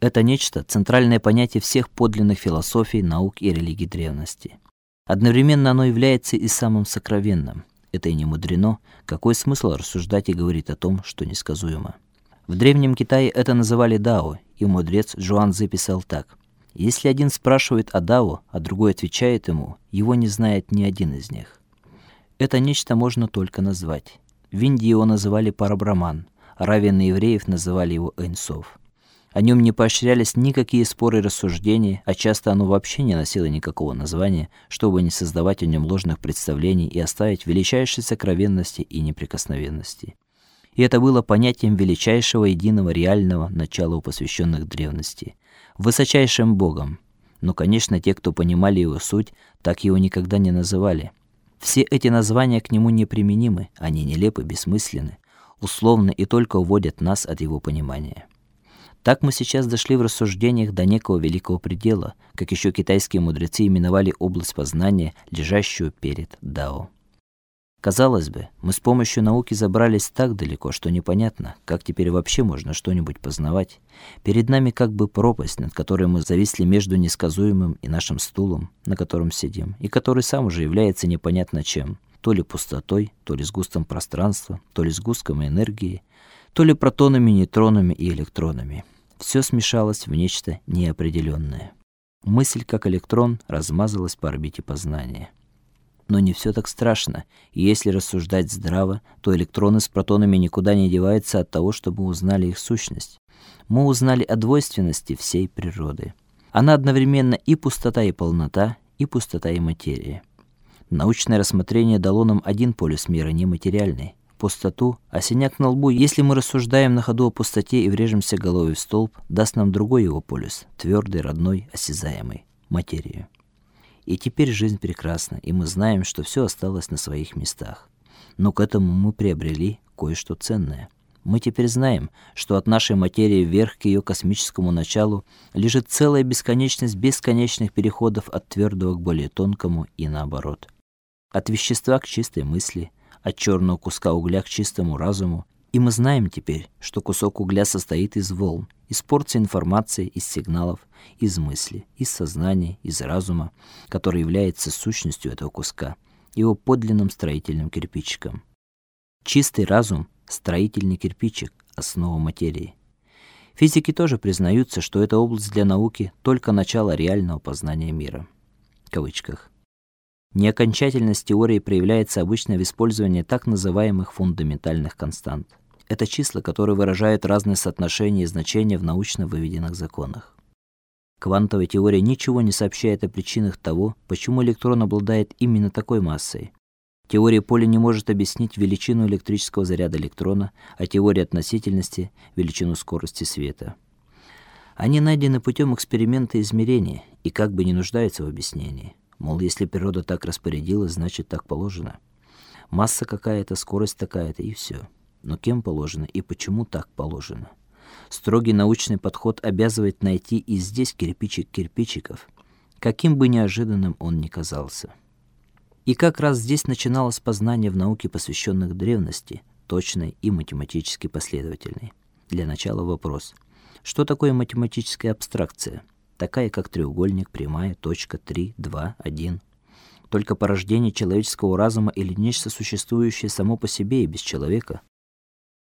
Это нечто центральное понятие всех подлинных философий, наук и религий древности. Одновременно оно является и самым сокровенным. Это и не мудрено, какой смысл рассуждать и говорить о том, что несказуемо. В древнем Китае это называли дао, и мудрец Жуан записал так: если один спрашивает о дао, а другой отвечает ему, его не знает ни один из них. Это нечто можно только назвать. В Индии его называли Парабраман, а раввины евреев называли его Эйнсов. О нем не поощрялись никакие споры и рассуждения, а часто оно вообще не носило никакого названия, чтобы не создавать о нем ложных представлений и оставить величайшей сокровенности и неприкосновенности. И это было понятием величайшего единого реального начала у посвященных древности, высочайшим богом. Но, конечно, те, кто понимали его суть, так его никогда не называли. Все эти названия к нему неприменимы, они нелепы, бессмысленны, условны и только уводят нас от его понимания. Так мы сейчас дошли в рассуждениях до некого великого предела, как еще китайские мудрецы именовали область познания, лежащую перед Дао. Казалось бы, мы с помощью науки забрались так далеко, что непонятно, как теперь вообще можно что-нибудь познавать. Перед нами как бы пропасть, над которой мы зависли между несказуемым и нашим стулом, на котором сидим, и который сам уже является непонятно чем: то ли пустотой, то ли сгустком пространства, то ли сгустком энергии, то ли протонами, нейтронами и электронами все смешалось в нечто неопределенное. Мысль, как электрон, размазалась по орбите познания. Но не все так страшно, и если рассуждать здраво, то электроны с протонами никуда не деваются от того, чтобы узнали их сущность. Мы узнали о двойственности всей природы. Она одновременно и пустота, и полнота, и пустота, и материя. Научное рассмотрение дало нам один полюс мира нематериальный, пустоту, а синяк на лбу, если мы рассуждаем на ходу о пустоте и врежемся головой в столб, даст нам другой его полюс, твердый, родной, осязаемый материю. И теперь жизнь прекрасна, и мы знаем, что все осталось на своих местах. Но к этому мы приобрели кое-что ценное. Мы теперь знаем, что от нашей материи вверх к ее космическому началу лежит целая бесконечность бесконечных переходов от твердого к более тонкому и наоборот. От вещества к чистой мысли, от черного куска угля к чистому разуму, и мы знаем теперь, что кусок угля состоит из волн, из порций информации, из сигналов, из мысли, из сознания, из разума, который является сущностью этого куска, его подлинным строительным кирпичиком. Чистый разум строительный кирпичик, основа материи. Физики тоже признаются, что эта область для науки только начало реального познания мира. В кавычках. Неокончательность теории проявляется обычно в использовании так называемых фундаментальных констант. Это числа, которые выражают разные соотношения и значения в научно выведенных законах. Квантовая теория ничего не сообщает о причинах того, почему электрон обладает именно такой массой. Теория поля не может объяснить величину электрического заряда электрона, а теория относительности величину скорости света. Они найдены путем эксперимента измерения и как бы не нуждаются в объяснении. Мол, если природа так распорядилась, значит так положено. Масса какая-то, скорость такая-то и все. Но кем положено и почему так положено? Строгий научный подход обязывает найти и здесь кирпичик кирпичиков, каким бы неожиданным он ни казался. И как раз здесь начиналось познание в науке, посвященных древности, точной и математически последовательной. Для начала вопрос: что такое математическая абстракция? Такая как треугольник, прямая, точка, 3, 2, 1. Только порождение человеческого разума или нечто существующее само по себе и без человека,